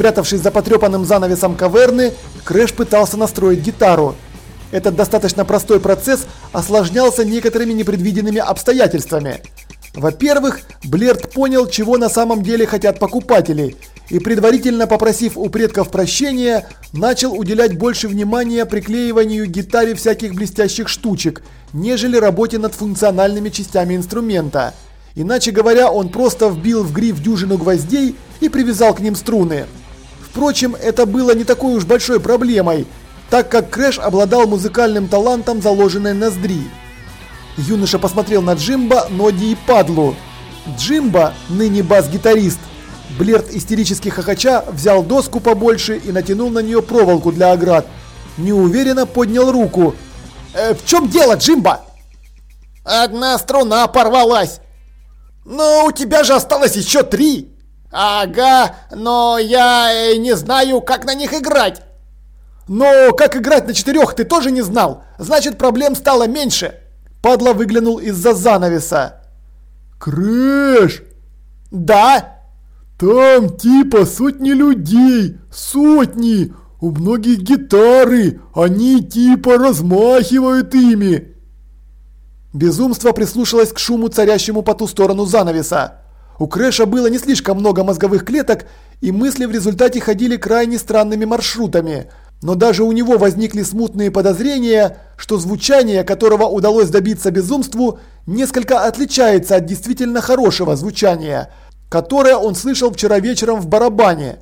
Спрятавшись за потрепанным занавесом каверны, Крэш пытался настроить гитару. Этот достаточно простой процесс осложнялся некоторыми непредвиденными обстоятельствами. Во-первых, Блерт понял, чего на самом деле хотят покупатели, и предварительно попросив у предков прощения, начал уделять больше внимания приклеиванию гитаре всяких блестящих штучек, нежели работе над функциональными частями инструмента. Иначе говоря, он просто вбил в гриф дюжину гвоздей и привязал к ним струны. Впрочем, это было не такой уж большой проблемой, так как Крэш обладал музыкальным талантом заложенной ноздри. Юноша посмотрел на Джимба, Ноди и Падлу. Джимба, ныне бас-гитарист, Блерт истерически хохоча взял доску побольше и натянул на нее проволоку для оград. Неуверенно поднял руку. «Э, «В чем дело, Джимба?» «Одна струна порвалась!» «Но у тебя же осталось еще три!» «Ага, но я э, не знаю, как на них играть!» «Но как играть на четырех ты тоже не знал? Значит, проблем стало меньше!» Падла выглянул из-за занавеса. «Крэш!» «Да?» «Там типа сотни людей! Сотни! У многих гитары! Они типа размахивают ими!» Безумство прислушалось к шуму, царящему по ту сторону занавеса. У Крэша было не слишком много мозговых клеток, и мысли в результате ходили крайне странными маршрутами – но даже у него возникли смутные подозрения, что звучание, которого удалось добиться безумству, несколько отличается от действительно хорошего звучания, которое он слышал вчера вечером в барабане.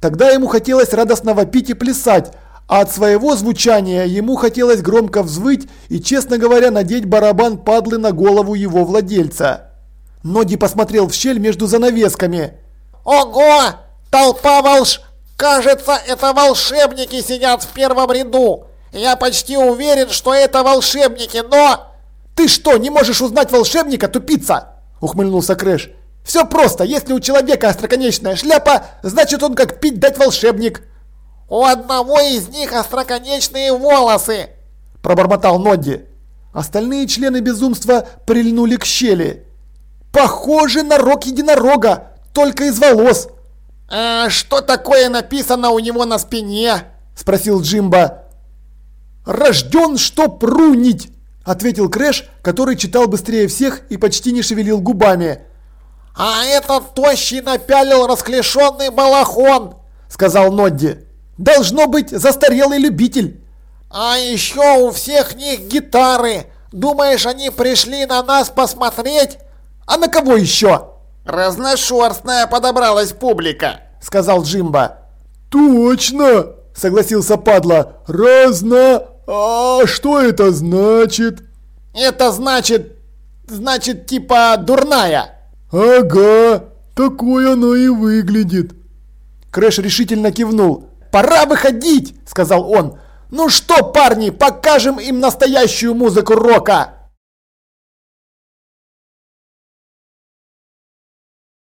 Тогда ему хотелось радостно вопить и плясать, а от своего звучания ему хотелось громко взвыть и, честно говоря, надеть барабан падлы на голову его владельца. Ноди посмотрел в щель между занавесками. «Ого! Толпа волш...» Кажется, это волшебники сидят в первом ряду. Я почти уверен, что это волшебники, но... Ты что, не можешь узнать волшебника, тупица? Ухмыльнулся Крэш. Все просто, если у человека остроконечная шляпа, значит он как пить дать волшебник. У одного из них остроконечные волосы, пробормотал Нодди. Остальные члены безумства прильнули к щели. Похоже на рог единорога, только из волос. «А что такое написано у него на спине?» – спросил Джимба. «Рожден, чтоб рунить!» – ответил Крэш, который читал быстрее всех и почти не шевелил губами. «А этот тощий напялил расклешенный балахон!» – сказал Нодди. «Должно быть застарелый любитель!» «А еще у всех них гитары! Думаешь, они пришли на нас посмотреть?» «А на кого еще?» «Разношерстная подобралась публика», — сказал Джимба. «Точно!» — согласился Падла. «Разно... А что это значит?» «Это значит... значит, типа дурная». «Ага, такое оно и выглядит». Крэш решительно кивнул. «Пора выходить!» – сказал он. «Ну что, парни, покажем им настоящую музыку рока!»